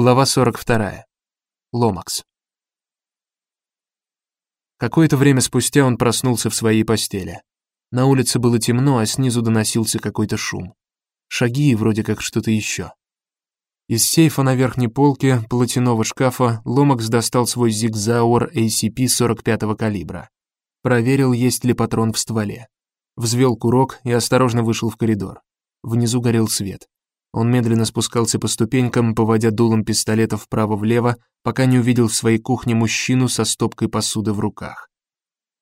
Глава 42. Ломакс. Какое-то время спустя он проснулся в своей постели. На улице было темно, а снизу доносился какой-то шум. Шаги и вроде как что-то еще. Из сейфа на верхней полке платяного шкафа Ломакс достал свой Зигзауэр ACP 45-го калибра. Проверил, есть ли патрон в стволе. Взвел курок и осторожно вышел в коридор. Внизу горел свет. Он медленно спускался по ступенькам, поводя дулом пистолета вправо-влево, пока не увидел в своей кухне мужчину со стопкой посуды в руках.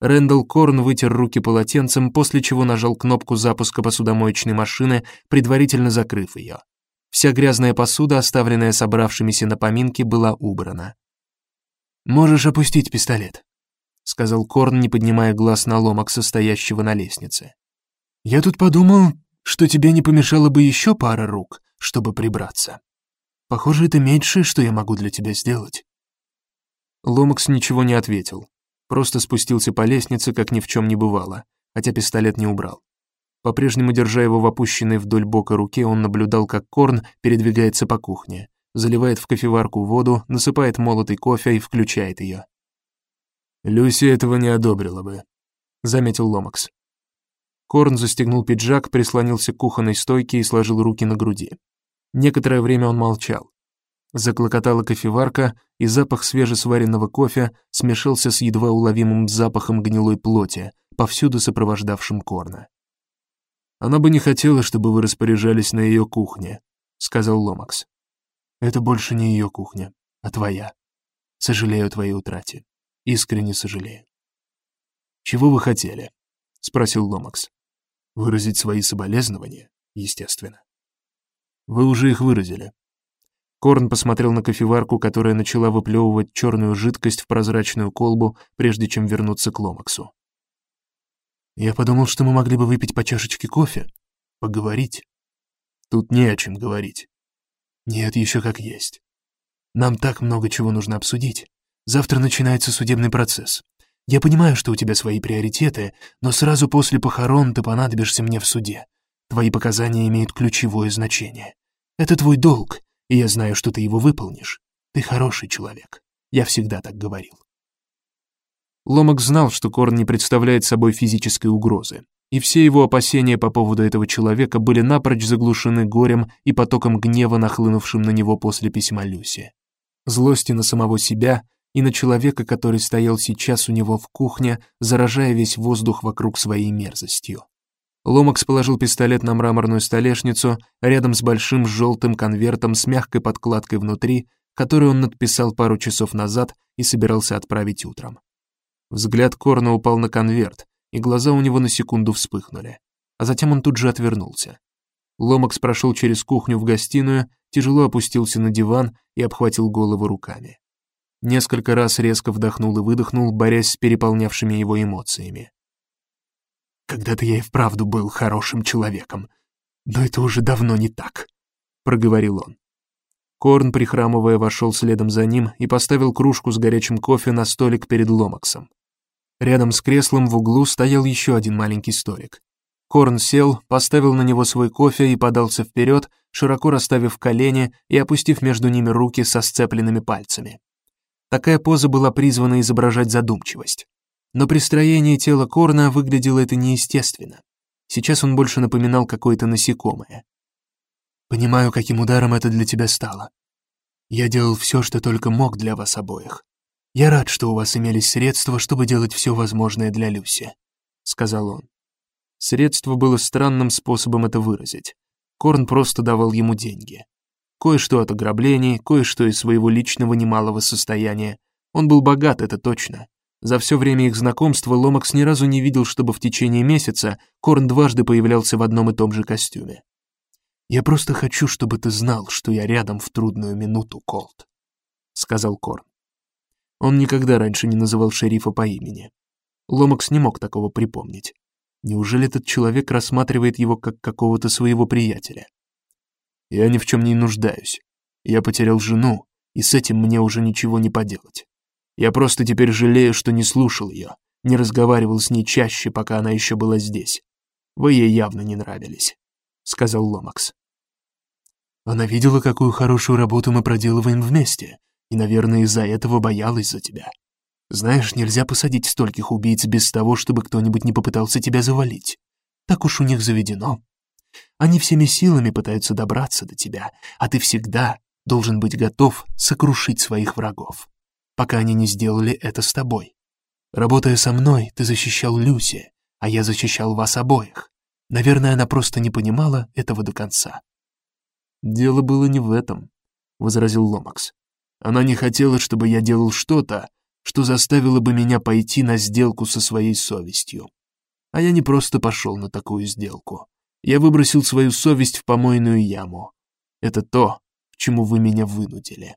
Рэндалл Корн вытер руки полотенцем, после чего нажал кнопку запуска посудомоечной машины, предварительно закрыв ее. Вся грязная посуда, оставленная собравшимися на поминки, была убрана. Можешь опустить пистолет, сказал Корн, не поднимая глаз на ломок, состоящего на лестнице. Я тут подумал, что тебе не помешало бы еще пара рук, чтобы прибраться. Похоже, это меньшее, что я могу для тебя сделать. Ломакс ничего не ответил, просто спустился по лестнице, как ни в чем не бывало, хотя пистолет не убрал. По-прежнему держа его в опущенной вдоль бока руке, он наблюдал, как Корн передвигается по кухне, заливает в кофеварку воду, насыпает молотый кофе и включает ее. Люси этого не одобрила бы, заметил Ломакс. Корн застегнул пиджак, прислонился к кухонной стойке и сложил руки на груди. Некоторое время он молчал. Заклокотала кофеварка, и запах свежесваренного кофе смешался с едва уловимым запахом гнилой плоти, повсюду сопровождавшим Корна. Она бы не хотела, чтобы вы распоряжались на ее кухне, сказал Ломакс. Это больше не ее кухня, а твоя. Сожалею о твоей утрате. Искренне сожалею. Чего вы хотели? спросил Ломакс. Выразить свои соболезнования, естественно. Вы уже их выразили. Корн посмотрел на кофеварку, которая начала выплевывать черную жидкость в прозрачную колбу, прежде чем вернуться к Ломаксу. Я подумал, что мы могли бы выпить по чашечке кофе, поговорить. Тут не о чем говорить. Нет, еще как есть. Нам так много чего нужно обсудить. Завтра начинается судебный процесс. Я понимаю, что у тебя свои приоритеты, но сразу после похорон ты понадобишься мне в суде. Твои показания имеют ключевое значение. Это твой долг, и я знаю, что ты его выполнишь. Ты хороший человек. Я всегда так говорил. Ломак знал, что Корн не представляет собой физической угрозы, и все его опасения по поводу этого человека были напрочь заглушены горем и потоком гнева, нахлынувшим на него после письма Люси. Злости на самого себя и на человека, который стоял сейчас у него в кухне, заражая весь воздух вокруг своей мерзостью. Ломакс положил пистолет на мраморную столешницу рядом с большим желтым конвертом с мягкой подкладкой внутри, который он надписал пару часов назад и собирался отправить утром. Взгляд Корна упал на конверт, и глаза у него на секунду вспыхнули, а затем он тут же отвернулся. Ломакс прошел через кухню в гостиную, тяжело опустился на диван и обхватил голову руками. Несколько раз резко вдохнул и выдохнул, борясь с переполнявшими его эмоциями. Когда-то я и вправду был хорошим человеком, но это уже давно не так, проговорил он. Корн, прихрамывая, вошел следом за ним и поставил кружку с горячим кофе на столик перед Ломаксом. Рядом с креслом в углу стоял еще один маленький столик. Корн сел, поставил на него свой кофе и подался вперед, широко расставив колени и опустив между ними руки со сцепленными пальцами. Такая поза была призвана изображать задумчивость. Но при строении тела Корна выглядело это неестественно. Сейчас он больше напоминал какое-то насекомое. Понимаю, каким ударом это для тебя стало. Я делал все, что только мог для вас обоих. Я рад, что у вас имелись средства, чтобы делать все возможное для Люси, сказал он. Средство было странным способом это выразить. Корн просто давал ему деньги. Кое-что от ограблений, кое-что из своего личного немалого состояния. Он был богат, это точно. За все время их знакомства Ломакс ни разу не видел, чтобы в течение месяца Корн дважды появлялся в одном и том же костюме. Я просто хочу, чтобы ты знал, что я рядом в трудную минуту, Колт, сказал Корн. Он никогда раньше не называл шерифа по имени. Ломакс не мог такого припомнить. Неужели этот человек рассматривает его как какого-то своего приятеля? Я ни в чем не нуждаюсь. Я потерял жену, и с этим мне уже ничего не поделать. Я просто теперь жалею, что не слушал ее, не разговаривал с ней чаще, пока она еще была здесь. Вы ей явно не нравились, сказал Ломакс. Она видела, какую хорошую работу мы проделываем вместе, и, наверное, из-за этого боялась за тебя. Знаешь, нельзя посадить стольких убийц без того, чтобы кто-нибудь не попытался тебя завалить. Так уж у них заведено. Они всеми силами пытаются добраться до тебя, а ты всегда должен быть готов сокрушить своих врагов, пока они не сделали это с тобой. Работая со мной, ты защищал Люси, а я защищал вас обоих. Наверное, она просто не понимала этого до конца. «Дело было не в этом», — возразил Ломакс. «Она не хотела, чтобы я делал что-то, что заставило бы меня пойти на сделку со своей совестью. А я не просто пошел на такую сделку. Я выбросил свою совесть в помойную яму. Это то, к чему вы меня вынудили.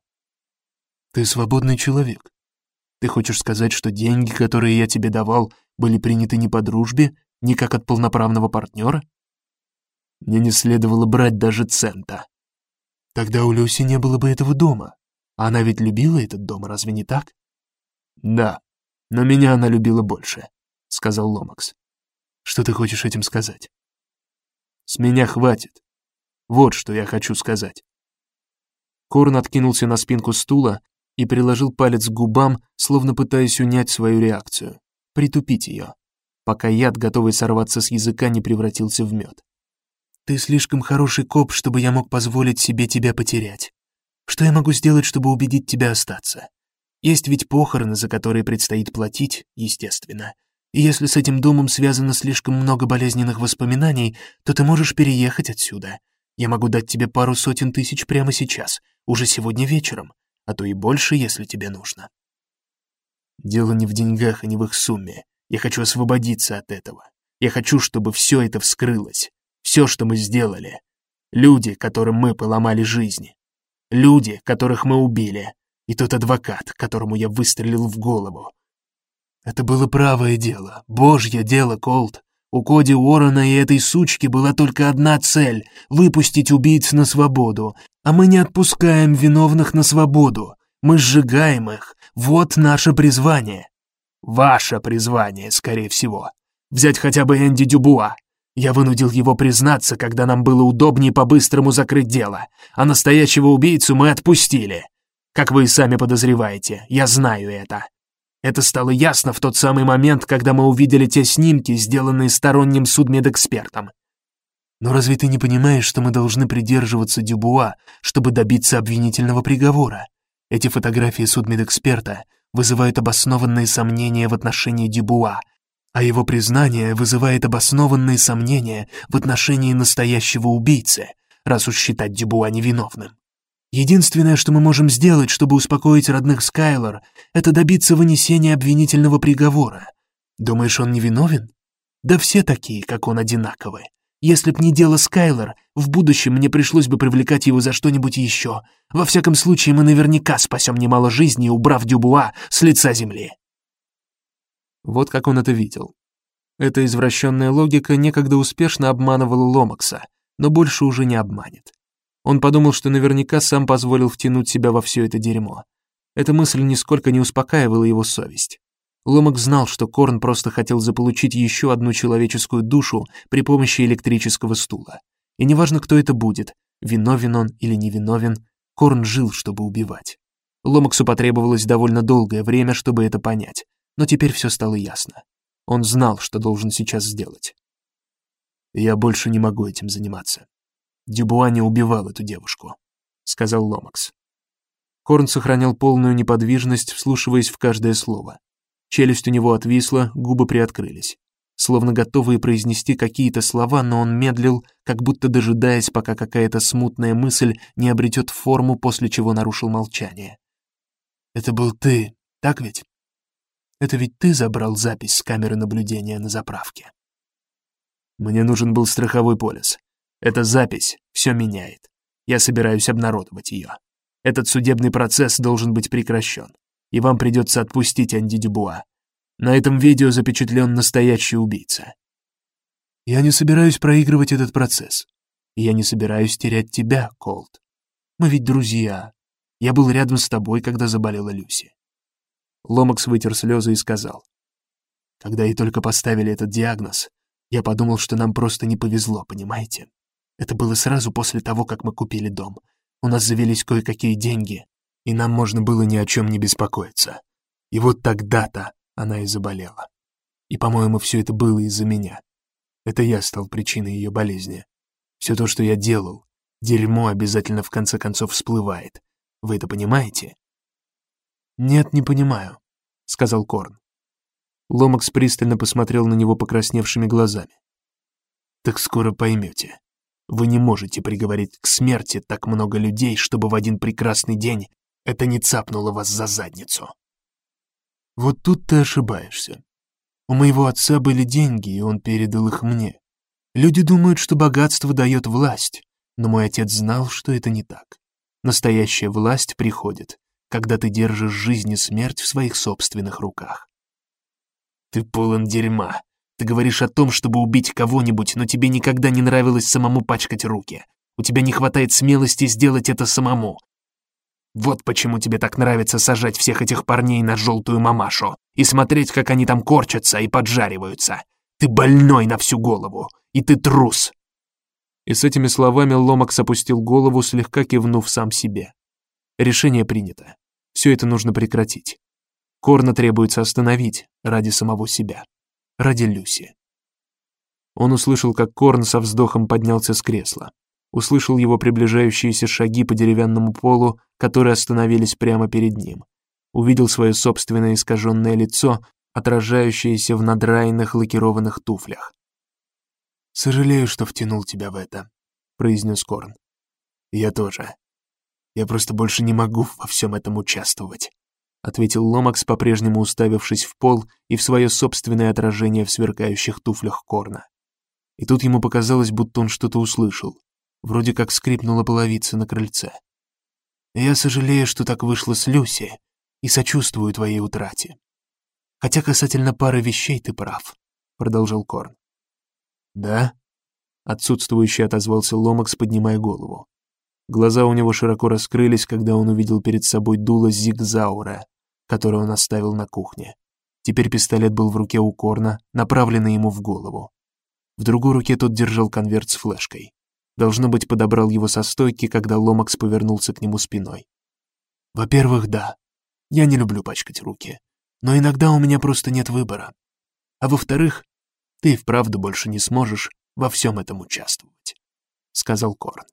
Ты свободный человек. Ты хочешь сказать, что деньги, которые я тебе давал, были приняты не по дружбе, не как от полноправного партнера? Мне не следовало брать даже цента. Тогда у Люси не было бы этого дома. Она ведь любила этот дом, разве не так? Да, но меня она любила больше, сказал Ломакс. Что ты хочешь этим сказать? С меня хватит. Вот что я хочу сказать. Корн откинулся на спинку стула и приложил палец к губам, словно пытаясь унять свою реакцию, притупить ее, пока яд, готовый сорваться с языка, не превратился в мед. «Ты слишком хороший коп, чтобы я мог позволить себе тебя потерять. Что я могу сделать, чтобы убедить тебя остаться? Есть ведь похороны, за которые предстоит платить, естественно. Если с этим домом связано слишком много болезненных воспоминаний, то ты можешь переехать отсюда. Я могу дать тебе пару сотен тысяч прямо сейчас, уже сегодня вечером, а то и больше, если тебе нужно. Дело не в деньгах и не в их сумме. Я хочу освободиться от этого. Я хочу, чтобы все это вскрылось. Все, что мы сделали. Люди, которым мы поломали жизни. Люди, которых мы убили. И тот адвокат, которому я выстрелил в голову. Это было правое дело, божье дело, Колт. У Коди Уоррена и этой сучки была только одна цель — выпустить убийц на свободу. А мы не отпускаем виновных на свободу. Мы сжигаем их. Вот наше призвание. Ваше призвание, скорее всего. Взять хотя бы Энди Дюбуа. Я вынудил его признаться, когда нам было удобнее по-быстрому закрыть дело, а настоящего убийцу мы отпустили. Как вы и сами подозреваете, я знаю это. Это стало ясно в тот самый момент, когда мы увидели те снимки, сделанные сторонним судмедэкспертом. Но разве ты не понимаешь, что мы должны придерживаться Дюбуа, чтобы добиться обвинительного приговора? Эти фотографии судмедэксперта вызывают обоснованные сомнения в отношении Дюбуа, а его признание вызывает обоснованные сомнения в отношении настоящего убийцы, раз уж считать Дюбуа невиновным. Единственное, что мы можем сделать, чтобы успокоить родных Скайлор, это добиться вынесения обвинительного приговора. Думаешь, он невиновен? Да все такие, как он, одинаковы. Если б не дело Скайлор, в будущем мне пришлось бы привлекать его за что-нибудь еще. Во всяком случае, мы наверняка спасем немало жизней, убрав Дюбуа с лица земли. Вот как он это видел. Эта извращенная логика некогда успешно обманывала Ломакса, но больше уже не обманет. Он подумал, что наверняка сам позволил втянуть себя во все это дерьмо. Эта мысль нисколько не успокаивала его совесть. Ломак знал, что Корн просто хотел заполучить еще одну человеческую душу при помощи электрического стула. И неважно, кто это будет, виновен он или невиновен, Корн жил, чтобы убивать. Ломаксу потребовалось довольно долгое время, чтобы это понять, но теперь все стало ясно. Он знал, что должен сейчас сделать. «Я больше не могу этим заниматься», Дюбуа не убивал эту девушку», — сказал Ломакс. Корн сохранял полную неподвижность, вслушиваясь в каждое слово. Челюсть у него отвисла, губы приоткрылись. Словно готовые произнести какие-то слова, но он медлил, как будто дожидаясь, пока какая-то смутная мысль не обретет форму, после чего нарушил молчание. «Это был ты, так ведь? Это ведь ты забрал запись с камеры наблюдения на заправке?» «Мне нужен был страховой полис. Эта запись все меняет. Я собираюсь обнародовать ее. Этот судебный процесс должен быть прекращен, и вам придется отпустить Анди Дюбуа. На этом видео запечатлен настоящий убийца. Я не собираюсь проигрывать этот процесс. И я не собираюсь терять тебя, Колт. Мы ведь друзья. Я был рядом с тобой, когда заболела Люси. Ломакс вытер слезы и сказал. Когда ей только поставили этот диагноз, я подумал, что нам просто не повезло, понимаете? Это было сразу после того, как мы купили дом. У нас завелись кое-какие деньги, и нам можно было ни о чем не беспокоиться. И вот тогда-то она и заболела. И, по-моему, все это было из-за меня. Это я стал причиной ее болезни. Все то, что я делал, дерьмо обязательно в конце концов всплывает. Вы это понимаете? «Нет, не понимаю», — сказал Корн. Ломакс пристально посмотрел на него покрасневшими глазами. «Так скоро поймете. Вы не можете приговорить к смерти так много людей, чтобы в один прекрасный день это не цапнуло вас за задницу. Вот тут ты ошибаешься. У моего отца были деньги, и он передал их мне. Люди думают, что богатство дает власть, но мой отец знал, что это не так. Настоящая власть приходит, когда ты держишь жизнь и смерть в своих собственных руках. Ты полон дерьма. Ты говоришь о том, чтобы убить кого-нибудь, но тебе никогда не нравилось самому пачкать руки. У тебя не хватает смелости сделать это самому. Вот почему тебе так нравится сажать всех этих парней на желтую мамашу и смотреть, как они там корчатся и поджариваются. Ты больной на всю голову, и ты трус. И с этими словами Ломакс опустил голову, слегка кивнув сам себе. Решение принято. Все это нужно прекратить. Корна требуется остановить ради самого себя. Ради Люси. Он услышал, как Корн со вздохом поднялся с кресла услышал его приближающиеся шаги по деревянному полу, которые остановились прямо перед ним. Увидел свое собственное искаженное лицо, отражающееся в надраенных лакированных туфлях. «Сожалею, что втянул тебя в это», — произнес Корн. «Я тоже. Я просто больше не могу во всем этом участвовать», — ответил Ломакс, по-прежнему уставившись в пол и в свое собственное отражение в сверкающих туфлях Корна. И тут ему показалось, будто он что-то услышал. Вроде как скрипнула половица на крыльце. «Я сожалею, что так вышло с Люси, и сочувствую твоей утрате. Хотя касательно пары вещей ты прав», — продолжал Корн. «Да?» — отсутствующий отозвался Ломакс, поднимая голову. Глаза у него широко раскрылись, когда он увидел перед собой дуло Зигзаура, которое он оставил на кухне. Теперь пистолет был в руке у Корна, направленный ему в голову. В другой руке тот держал конверт с флешкой. Должно быть, подобрал его со стойки, когда Ломакс повернулся к нему спиной. «Во-первых, да. Я не люблю пачкать руки. Но иногда у меня просто нет выбора. А во-вторых, ты и вправду больше не сможешь во всем этом участвовать», — сказал Корн.